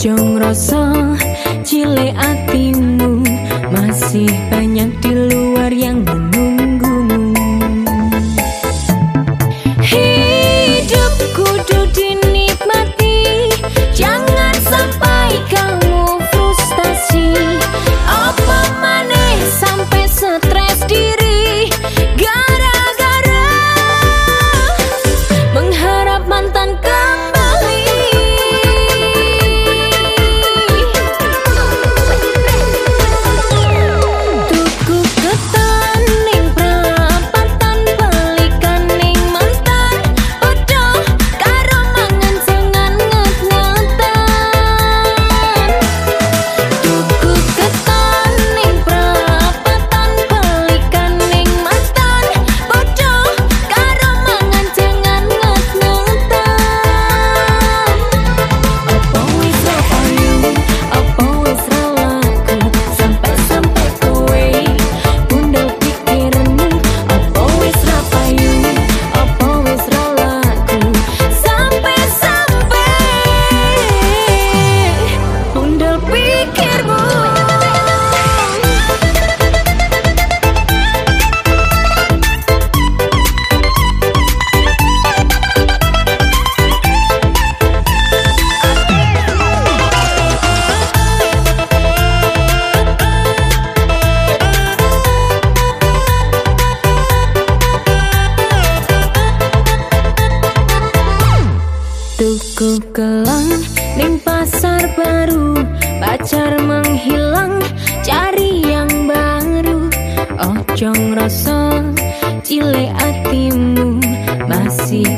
Jong rasa cilik atimu masih banyak di Tuku kelang ning pasar baru. Pacar menghilang cari yang baru. Ojo rasa cile hatimu Masih